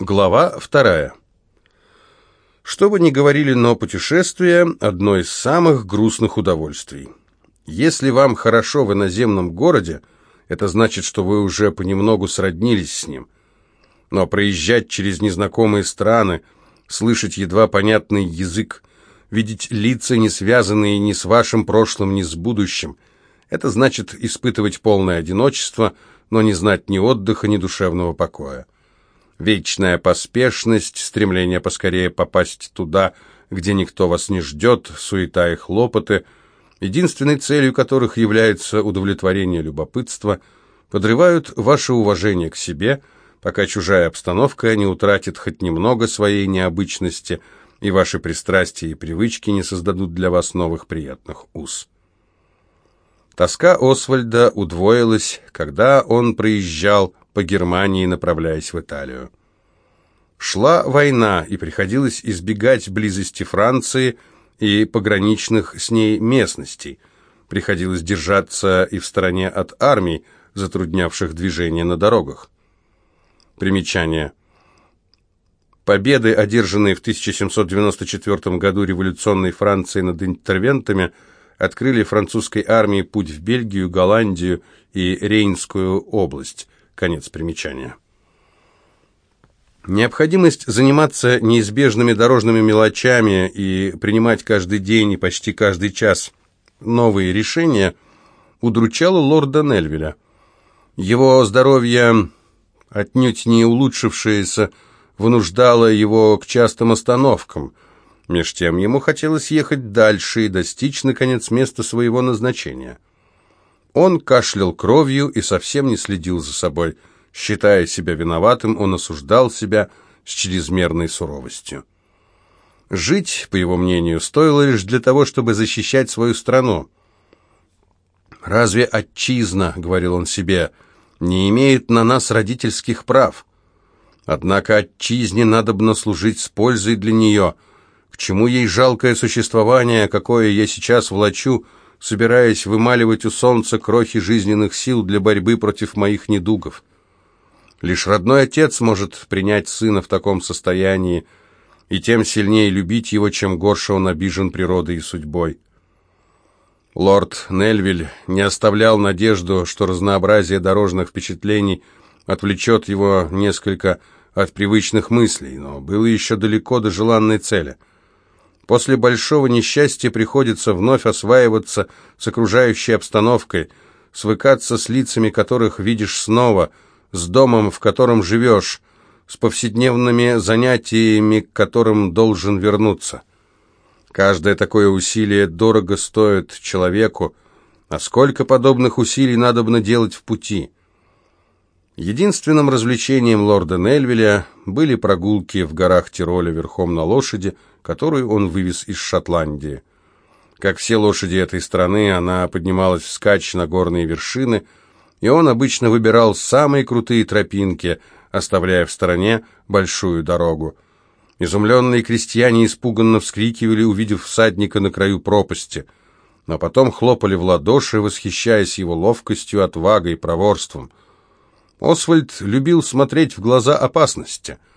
Глава вторая. Что бы ни говорили, но путешествие – одно из самых грустных удовольствий. Если вам хорошо в иноземном городе, это значит, что вы уже понемногу сроднились с ним. Но проезжать через незнакомые страны, слышать едва понятный язык, видеть лица, не связанные ни с вашим прошлым, ни с будущим – это значит испытывать полное одиночество, но не знать ни отдыха, ни душевного покоя. Вечная поспешность, стремление поскорее попасть туда, где никто вас не ждет, суета и хлопоты, единственной целью которых является удовлетворение любопытства, подрывают ваше уважение к себе, пока чужая обстановка не утратит хоть немного своей необычности, и ваши пристрастия и привычки не создадут для вас новых приятных уз. Тоска Освальда удвоилась, когда он проезжал по Германии, направляясь в Италию. Шла война, и приходилось избегать близости Франции и пограничных с ней местностей. Приходилось держаться и в стороне от армий, затруднявших движение на дорогах. Примечание. Победы, одержанные в 1794 году революционной Францией над интервентами, открыли французской армии путь в Бельгию, Голландию и Рейнскую область. Конец примечания. Необходимость заниматься неизбежными дорожными мелочами и принимать каждый день и почти каждый час новые решения удручала лорда Нельвеля. Его здоровье, отнюдь не улучшившееся, вынуждало его к частым остановкам. Меж тем ему хотелось ехать дальше и достичь, наконец, места своего назначения. Он кашлял кровью и совсем не следил за собой. Считая себя виноватым, он осуждал себя с чрезмерной суровостью. Жить, по его мнению, стоило лишь для того, чтобы защищать свою страну. «Разве отчизна, — говорил он себе, — не имеет на нас родительских прав? Однако отчизне надобно служить с пользой для нее. К чему ей жалкое существование, какое я сейчас влачу, — собираясь вымаливать у солнца крохи жизненных сил для борьбы против моих недугов. Лишь родной отец может принять сына в таком состоянии и тем сильнее любить его, чем горше он обижен природой и судьбой. Лорд Нельвиль не оставлял надежду, что разнообразие дорожных впечатлений отвлечет его несколько от привычных мыслей, но было еще далеко до желанной цели – После большого несчастья приходится вновь осваиваться с окружающей обстановкой, свыкаться с лицами, которых видишь снова, с домом, в котором живешь, с повседневными занятиями, к которым должен вернуться. Каждое такое усилие дорого стоит человеку, а сколько подобных усилий надо делать в пути. Единственным развлечением лорда Нельвеля были прогулки в горах Тироля верхом на лошади, которую он вывез из Шотландии. Как все лошади этой страны, она поднималась вскачь на горные вершины, и он обычно выбирал самые крутые тропинки, оставляя в стороне большую дорогу. Изумленные крестьяне испуганно вскрикивали, увидев всадника на краю пропасти, но потом хлопали в ладоши, восхищаясь его ловкостью, отвагой и проворством. Освальд любил смотреть в глаза опасности —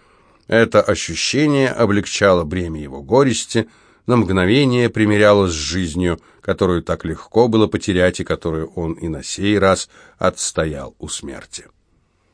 это ощущение облегчало бремя его горести, на мгновение примирялось с жизнью, которую так легко было потерять и которую он и на сей раз отстоял у смерти.